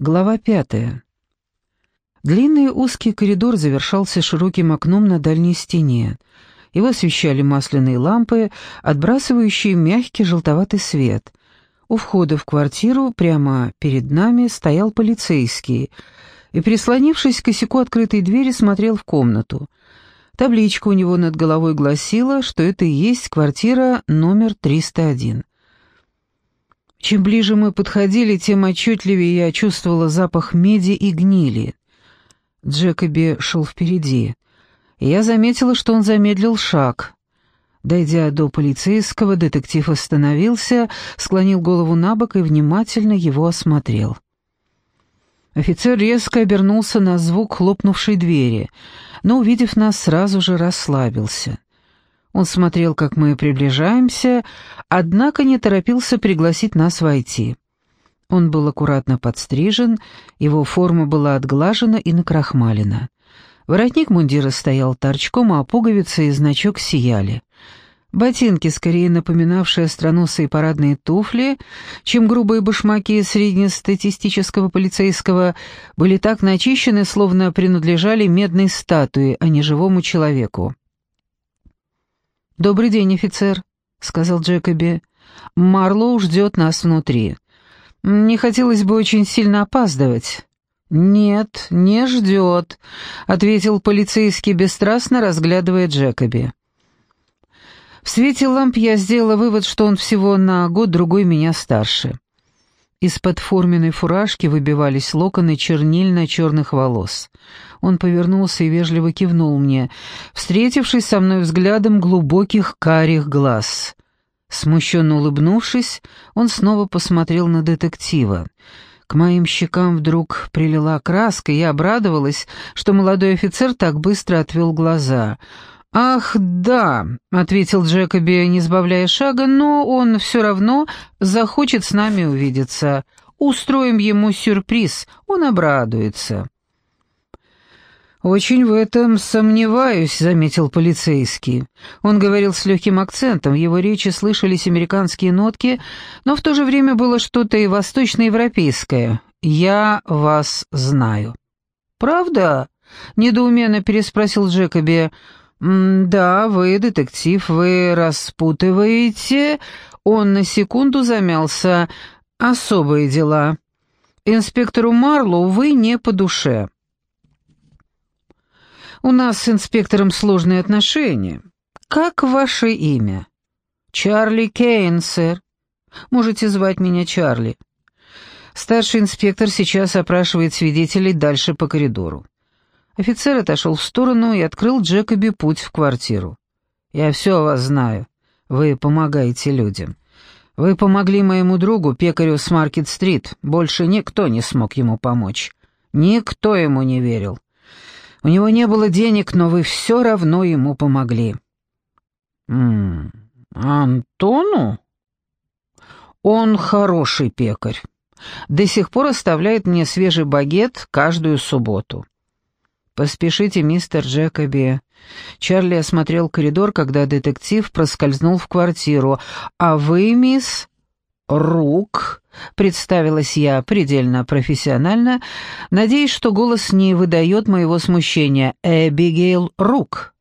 Глава пятая. Длинный узкий коридор завершался широким окном на дальней стене. Его освещали масляные лампы, отбрасывающие мягкий желтоватый свет. У входа в квартиру прямо перед нами стоял полицейский и, прислонившись к косяку открытой двери, смотрел в комнату. Табличка у него над головой гласила, что это и есть квартира номер 301. Чем ближе мы подходили, тем отчетливее я чувствовала запах меди и гнили. Джекоби шел впереди. Я заметила, что он замедлил шаг. Дойдя до полицейского, детектив остановился, склонил голову на бок и внимательно его осмотрел. Офицер резко обернулся на звук хлопнувшей двери, но, увидев нас, сразу же расслабился. Он смотрел, как мы приближаемся, однако не торопился пригласить нас войти. Он был аккуратно подстрижен, его форма была отглажена и накрахмалена. Воротник мундира стоял торчком, а пуговицы и значок сияли. Ботинки, скорее напоминавшие остроносые парадные туфли, чем грубые башмаки среднестатистического полицейского, были так начищены, словно принадлежали медной статуе, а не живому человеку. «Добрый день, офицер», — сказал Джекоби. «Марлоу ждет нас внутри. Не хотелось бы очень сильно опаздывать». «Нет, не ждет», — ответил полицейский бесстрастно, разглядывая Джекоби. В свете ламп я сделала вывод, что он всего на год-другой меня старше. Из-под форменной фуражки выбивались локоны чернильно-черных волос. Он повернулся и вежливо кивнул мне, встретившись со мной взглядом глубоких карих глаз. Смущенно улыбнувшись, он снова посмотрел на детектива. К моим щекам вдруг прилила краска, и я обрадовалась, что молодой офицер так быстро отвел глаза — «Ах, да», — ответил Джекоби, не сбавляя шага, «но он все равно захочет с нами увидеться. Устроим ему сюрприз, он обрадуется». «Очень в этом сомневаюсь», — заметил полицейский. Он говорил с легким акцентом, в его речи слышались американские нотки, но в то же время было что-то и восточноевропейское. «Я вас знаю». «Правда?» — недоуменно переспросил Джекоби. «Да, вы детектив, вы распутываете...» Он на секунду замялся. «Особые дела. Инспектору Марлоу вы не по душе». «У нас с инспектором сложные отношения. Как ваше имя?» «Чарли Кейн, сэр. Можете звать меня Чарли». Старший инспектор сейчас опрашивает свидетелей дальше по коридору. Офицер отошел в сторону и открыл Джекоби путь в квартиру. «Я все о вас знаю. Вы помогаете людям. Вы помогли моему другу, пекарю с Маркет-стрит. Больше никто не смог ему помочь. Никто ему не верил. У него не было денег, но вы все равно ему помогли». «М Антону?» «Он хороший пекарь. До сих пор оставляет мне свежий багет каждую субботу». «Поспешите, мистер Джекоби». Чарли осмотрел коридор, когда детектив проскользнул в квартиру. «А вы, мисс...» «Рук», — представилась я предельно профессионально, надеясь, что голос не выдает моего смущения. «Эбигейл Рук».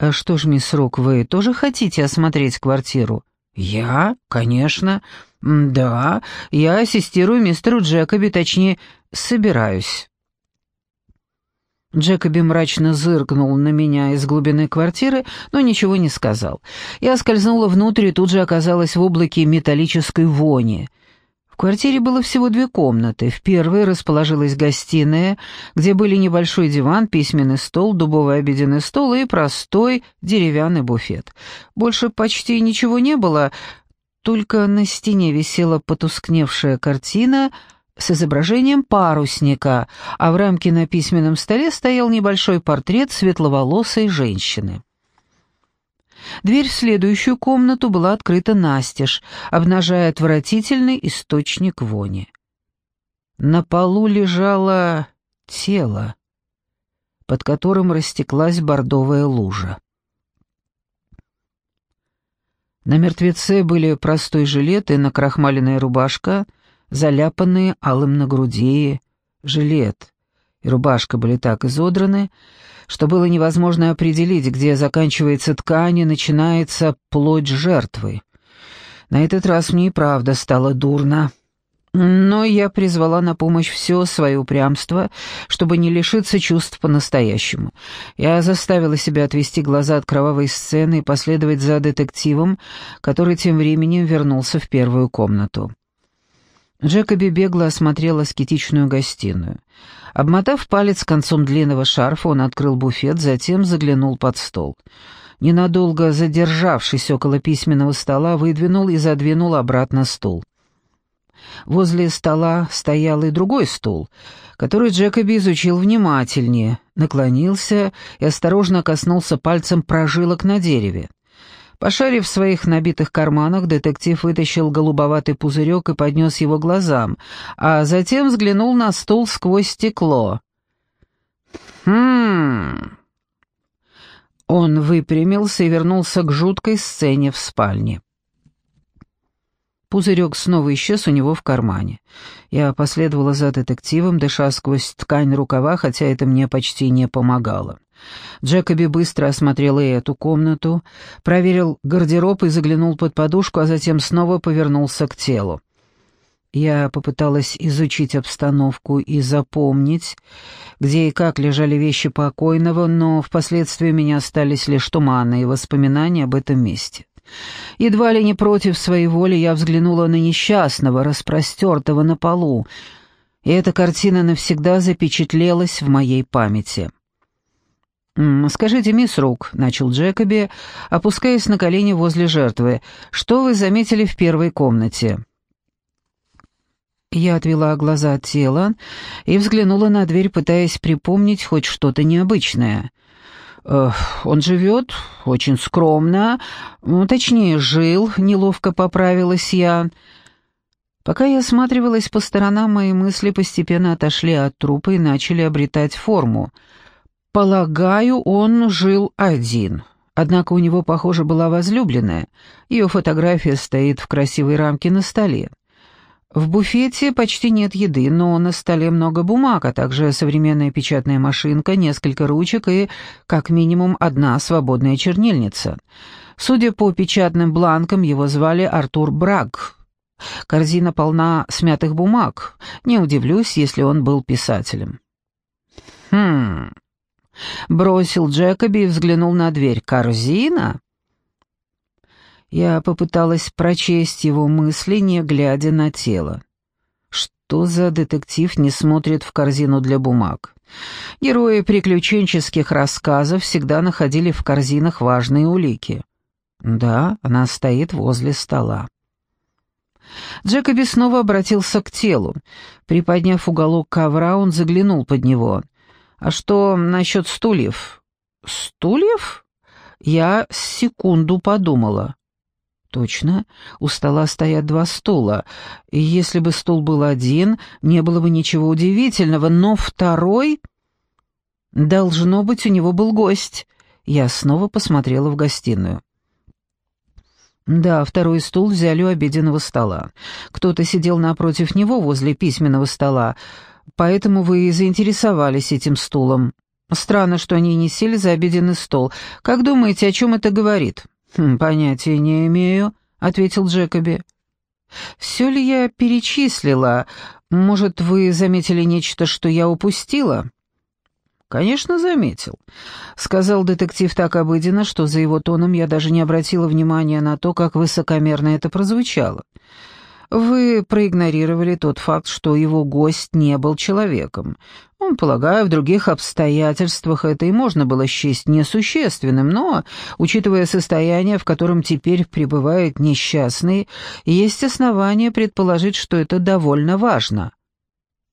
«А «Что ж, мисс Рук, вы тоже хотите осмотреть квартиру?» «Я? Конечно. Да, я ассистирую мистеру Джекоби, точнее, собираюсь». Джекоби мрачно зыркнул на меня из глубины квартиры, но ничего не сказал. Я скользнула внутрь и тут же оказалась в облаке металлической вони. В квартире было всего две комнаты. В первой расположилась гостиная, где были небольшой диван, письменный стол, дубовый обеденный стол и простой деревянный буфет. Больше почти ничего не было, только на стене висела потускневшая картина — с изображением парусника, а в рамке на письменном столе стоял небольшой портрет светловолосой женщины. Дверь в следующую комнату была открыта настежь, обнажая отвратительный источник вони. На полу лежало тело, под которым растеклась бордовая лужа. На мертвеце были простой жилет и накрахмаленная рубашка — заляпанные алым на груди, Жилет и рубашка были так изодраны, что было невозможно определить, где заканчивается ткань и начинается плоть жертвы. На этот раз мне и правда стало дурно. Но я призвала на помощь все свое упрямство, чтобы не лишиться чувств по-настоящему. Я заставила себя отвести глаза от кровавой сцены и последовать за детективом, который тем временем вернулся в первую комнату. Джекоби бегло осмотрел аскетичную гостиную. Обмотав палец концом длинного шарфа, он открыл буфет, затем заглянул под стол. Ненадолго задержавшись около письменного стола, выдвинул и задвинул обратно стул. Возле стола стоял и другой стул, который Джекоби изучил внимательнее, наклонился и осторожно коснулся пальцем прожилок на дереве. Пошарив в своих набитых карманах, детектив вытащил голубоватый пузырек и поднес его глазам, а затем взглянул на стул сквозь стекло. «Хм...» Он выпрямился и вернулся к жуткой сцене в спальне. Пузырек снова исчез у него в кармане. Я последовала за детективом, дыша сквозь ткань рукава, хотя это мне почти не помогало. Джекоби быстро осмотрел и эту комнату, проверил гардероб и заглянул под подушку, а затем снова повернулся к телу. Я попыталась изучить обстановку и запомнить, где и как лежали вещи покойного, но впоследствии у меня остались лишь туманные воспоминания об этом месте. Едва ли не против своей воли я взглянула на несчастного, распростертого на полу, и эта картина навсегда запечатлелась в моей памяти. «Скажите, мисс Рук», — начал Джекоби, опускаясь на колени возле жертвы, — «что вы заметили в первой комнате?» Я отвела глаза от тела и взглянула на дверь, пытаясь припомнить хоть что-то необычное. «Он живет очень скромно, ну, точнее, жил», — неловко поправилась я. Пока я осматривалась по сторонам, мои мысли постепенно отошли от трупа и начали обретать форму — Полагаю, он жил один. Однако у него, похоже, была возлюбленная. Ее фотография стоит в красивой рамке на столе. В буфете почти нет еды, но на столе много бумаг, а также современная печатная машинка, несколько ручек и, как минимум, одна свободная чернильница. Судя по печатным бланкам, его звали Артур Браг. Корзина полна смятых бумаг. Не удивлюсь, если он был писателем. Хм... Бросил Джекоби и взглянул на дверь. «Корзина?» Я попыталась прочесть его мысли, не глядя на тело. Что за детектив не смотрит в корзину для бумаг? Герои приключенческих рассказов всегда находили в корзинах важные улики. Да, она стоит возле стола. Джекоби снова обратился к телу. Приподняв уголок ковра, он заглянул под него — а что насчет стульев? Стульев? Я секунду подумала. Точно, у стола стоят два стула. И если бы стул был один, не было бы ничего удивительного, но второй... Должно быть, у него был гость. Я снова посмотрела в гостиную. Да, второй стул взяли у обеденного стола. Кто-то сидел напротив него возле письменного стола, Поэтому вы и заинтересовались этим стулом. Странно, что они не сели за обеденный стол. Как думаете, о чем это говорит?» хм, «Понятия не имею», — ответил Джекоби. «Все ли я перечислила? Может, вы заметили нечто, что я упустила?» «Конечно, заметил», — сказал детектив так обыденно, что за его тоном я даже не обратила внимания на то, как высокомерно это прозвучало. Вы проигнорировали тот факт, что его гость не был человеком. Он, полагаю, в других обстоятельствах это и можно было счесть несущественным, но, учитывая состояние, в котором теперь пребывает несчастный, есть основания предположить, что это довольно важно.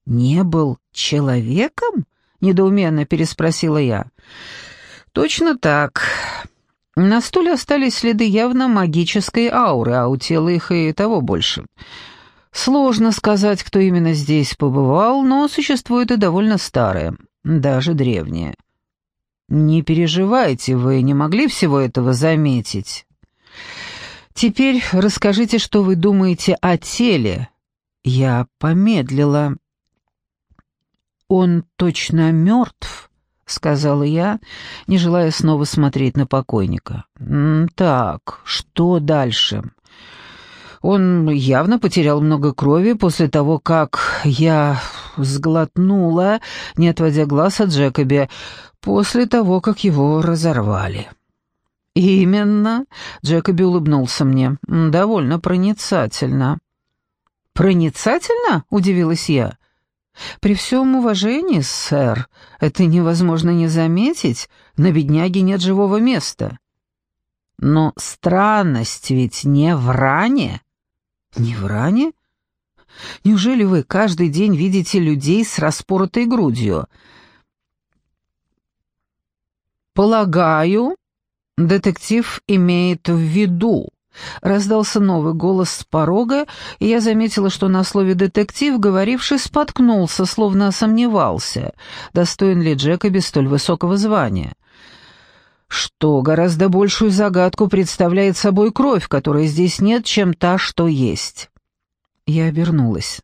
«Не был человеком?» — недоуменно переспросила я. «Точно так. На стуле остались следы явно магической ауры, а у тела их и того больше. Сложно сказать, кто именно здесь побывал, но существует и довольно старое, даже древнее. Не переживайте, вы не могли всего этого заметить. Теперь расскажите, что вы думаете о теле. Я помедлила. «Он точно мертв?» — сказала я, не желая снова смотреть на покойника. «Так, что дальше?» Он явно потерял много крови после того, как я сглотнула, не отводя глаз от Джекоби, после того, как его разорвали. «Именно», — Джекоби улыбнулся мне, — «довольно проницательно». «Проницательно?» — удивилась я. «При всем уважении, сэр, это невозможно не заметить, на бедняге нет живого места». «Но странность ведь не в ране». «Не в ране? Неужели вы каждый день видите людей с распоротой грудью?» «Полагаю, детектив имеет в виду», Раздался новый голос с порога, и я заметила, что на слове «детектив» говоривший споткнулся, словно сомневался, достоин ли Джекоби столь высокого звания. Что гораздо большую загадку представляет собой кровь, которой здесь нет, чем та, что есть. Я обернулась.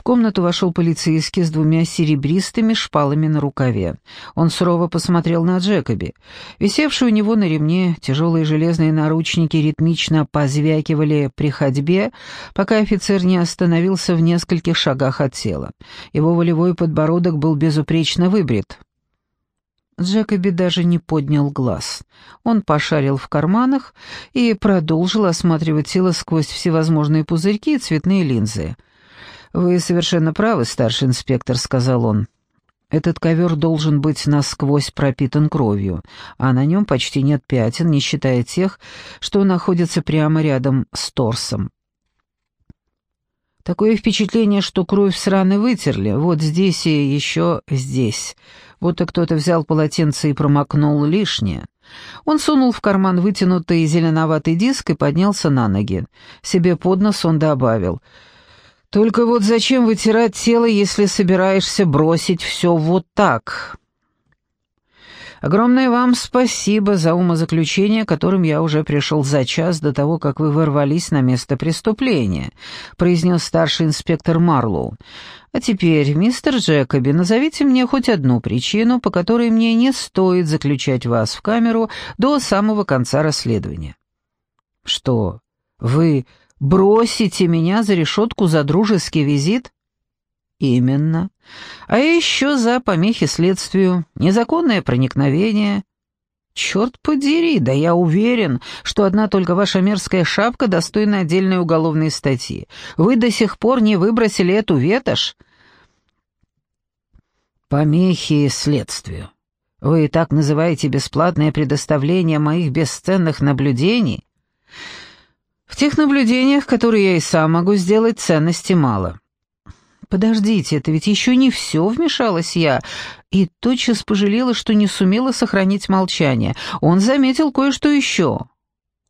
В комнату вошел полицейский с двумя серебристыми шпалами на рукаве. Он сурово посмотрел на Джекоби. Висевшие у него на ремне тяжелые железные наручники ритмично позвякивали при ходьбе, пока офицер не остановился в нескольких шагах от тела. Его волевой подбородок был безупречно выбрит. Джекоби даже не поднял глаз. Он пошарил в карманах и продолжил осматривать тело сквозь всевозможные пузырьки и цветные линзы. «Вы совершенно правы, старший инспектор», — сказал он. «Этот ковер должен быть насквозь пропитан кровью, а на нем почти нет пятен, не считая тех, что находятся прямо рядом с торсом. Такое впечатление, что кровь с раны вытерли, вот здесь и еще здесь. Будто кто-то взял полотенце и промокнул лишнее». Он сунул в карман вытянутый зеленоватый диск и поднялся на ноги. Себе под нос он добавил — только вот зачем вытирать тело, если собираешься бросить все вот так? Огромное вам спасибо за умозаключение, которым я уже пришел за час до того, как вы ворвались на место преступления», — произнес старший инспектор Марлоу. «А теперь, мистер Джекоби, назовите мне хоть одну причину, по которой мне не стоит заключать вас в камеру до самого конца расследования». «Что, вы Бросите меня за решетку за дружеский визит? Именно. А еще за помехи следствию, незаконное проникновение. Черт подери, да я уверен, что одна только ваша мерзкая шапка достойна отдельной уголовной статьи. Вы до сих пор не выбросили эту ветошь? Помехи следствию. Вы так называете бесплатное предоставление моих бесценных наблюдений? В тех наблюдениях, которые я и сам могу сделать, ценности мало. «Подождите, это ведь еще не все», — вмешалась я, и тотчас пожалела, что не сумела сохранить молчание. Он заметил кое-что еще.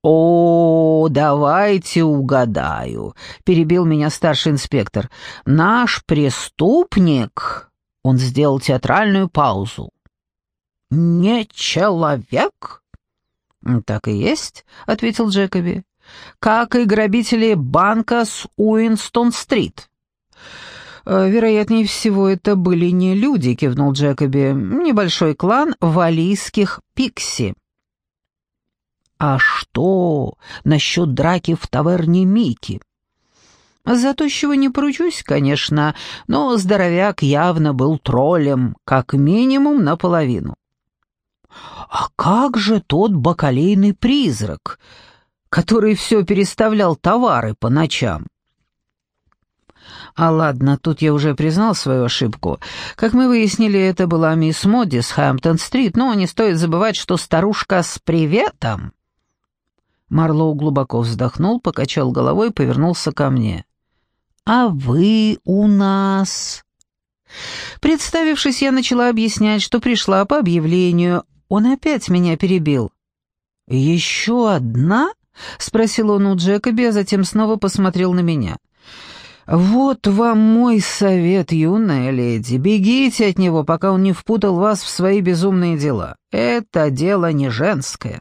«О, давайте угадаю», — перебил меня старший инспектор. «Наш преступник...» — он сделал театральную паузу. «Не человек?» «Так и есть», — ответил Джекоби как и грабители банка с Уинстон-стрит. «Э, «Вероятнее всего, это были не люди», — кивнул Джекоби. «Небольшой клан валийских пикси». «А что насчет драки в таверне Мики?» «За то, чего не поручусь, конечно, но здоровяк явно был троллем, как минимум наполовину». «А как же тот бакалейный призрак?» Который все переставлял товары по ночам. А ладно, тут я уже признал свою ошибку. Как мы выяснили, это была мисс Модди с Хэмптон-стрит, но не стоит забывать, что старушка с приветом. Марлоу глубоко вздохнул, покачал головой и повернулся ко мне. «А вы у нас...» Представившись, я начала объяснять, что пришла по объявлению. Он опять меня перебил. «Еще одна?» — спросил он у Джекоби, а затем снова посмотрел на меня. «Вот вам мой совет, юная леди. Бегите от него, пока он не впутал вас в свои безумные дела. Это дело не женское.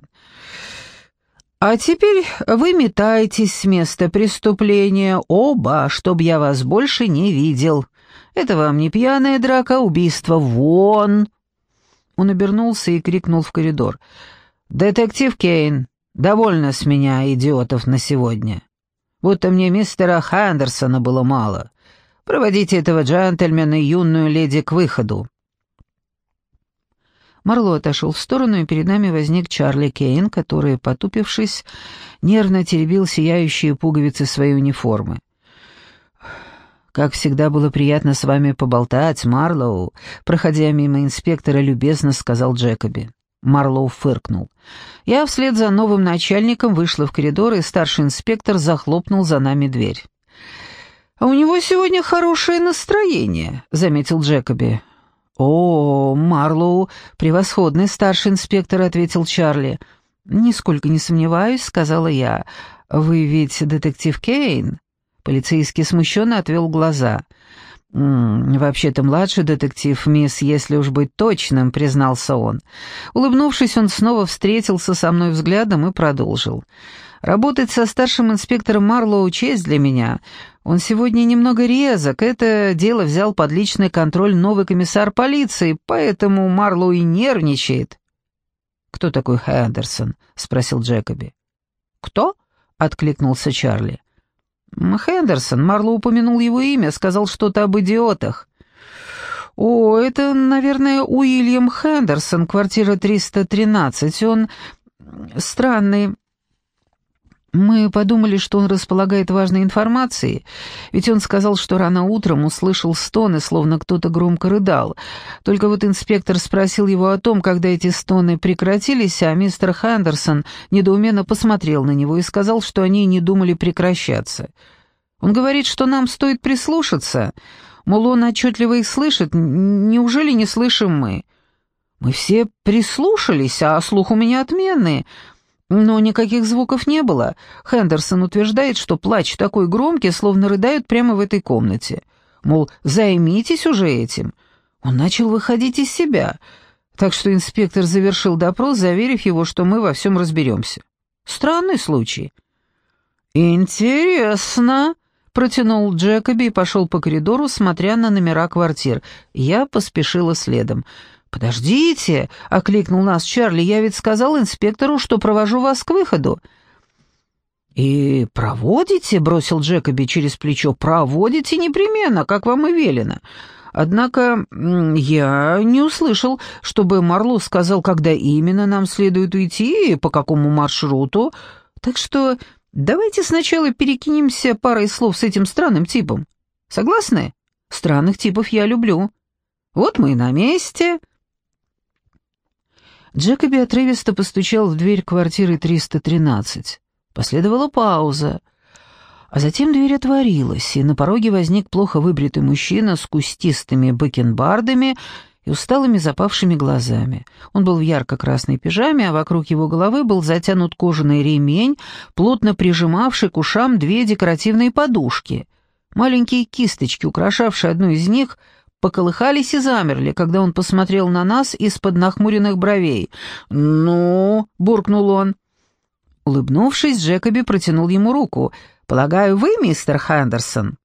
А теперь вы метайтесь с места преступления, оба, чтобы я вас больше не видел. Это вам не пьяная драка, убийство. Вон!» Он обернулся и крикнул в коридор. «Детектив Кейн, довольно с меня, идиотов, на сегодня. Будто мне мистера Хендерсона было мало. Проводите этого джентльмена и юную леди к выходу». Марло отошел в сторону, и перед нами возник Чарли Кейн, который, потупившись, нервно теребил сияющие пуговицы своей униформы. «Как всегда было приятно с вами поболтать, Марлоу», проходя мимо инспектора, любезно сказал Джекоби. Марлоу фыркнул. Я вслед за новым начальником вышла в коридор, и старший инспектор захлопнул за нами дверь. «А у него сегодня хорошее настроение», — заметил Джекоби. «О, Марлоу, превосходный старший инспектор», — ответил Чарли. «Нисколько не сомневаюсь», — сказала я. «Вы ведь детектив Кейн?» Полицейский смущенно отвел глаза. «Вообще-то младший детектив, мисс, если уж быть точным», — признался он. Улыбнувшись, он снова встретился со мной взглядом и продолжил. Работать со старшим инспектором Марлоу — честь для меня. Он сегодня немного резок, это дело взял под личный контроль новый комиссар полиции, поэтому Марлоу и нервничает». «Кто такой Хендерсон?» — спросил Джекоби. «Кто?» — откликнулся Чарли. «Хендерсон. Марлоу упомянул его имя, сказал что-то об идиотах». «О, это, наверное, Уильям Хендерсон, квартира 313. Он странный, мы подумали, что он располагает важной информацией, ведь он сказал, что рано утром услышал стоны, словно кто-то громко рыдал. Только вот инспектор спросил его о том, когда эти стоны прекратились, а мистер Хендерсон недоуменно посмотрел на него и сказал, что они не думали прекращаться. Он говорит, что нам стоит прислушаться, мол, он отчетливо их слышит, неужели не слышим мы? Мы все прислушались, а слух у меня отменный — но никаких звуков не было. Хендерсон утверждает, что плач такой громкий, словно рыдают прямо в этой комнате. Мол, займитесь уже этим. Он начал выходить из себя. Так что инспектор завершил допрос, заверив его, что мы во всем разберемся. Странный случай. «Интересно», — протянул Джекоби и пошел по коридору, смотря на номера квартир. Я поспешила следом. «Подождите!» — окликнул нас Чарли. «Я ведь сказал инспектору, что провожу вас к выходу». «И проводите?» — бросил Джекоби через плечо. «Проводите непременно, как вам и велено. Однако я не услышал, чтобы Марло сказал, когда именно нам следует уйти и по какому маршруту. Так что давайте сначала перекинемся парой слов с этим странным типом. Согласны? Странных типов я люблю. Вот мы и на месте». Джекоби отрывисто постучал в дверь квартиры 313. Последовала пауза. А затем дверь отворилась, и на пороге возник плохо выбритый мужчина с кустистыми бакенбардами и усталыми запавшими глазами. Он был в ярко-красной пижаме, а вокруг его головы был затянут кожаный ремень, плотно прижимавший к ушам две декоративные подушки. Маленькие кисточки, украшавшие одну из них, — поколыхались и замерли, когда он посмотрел на нас из-под нахмуренных бровей. «Ну?» — буркнул он. Улыбнувшись, Джекоби протянул ему руку. «Полагаю, вы мистер Хендерсон?»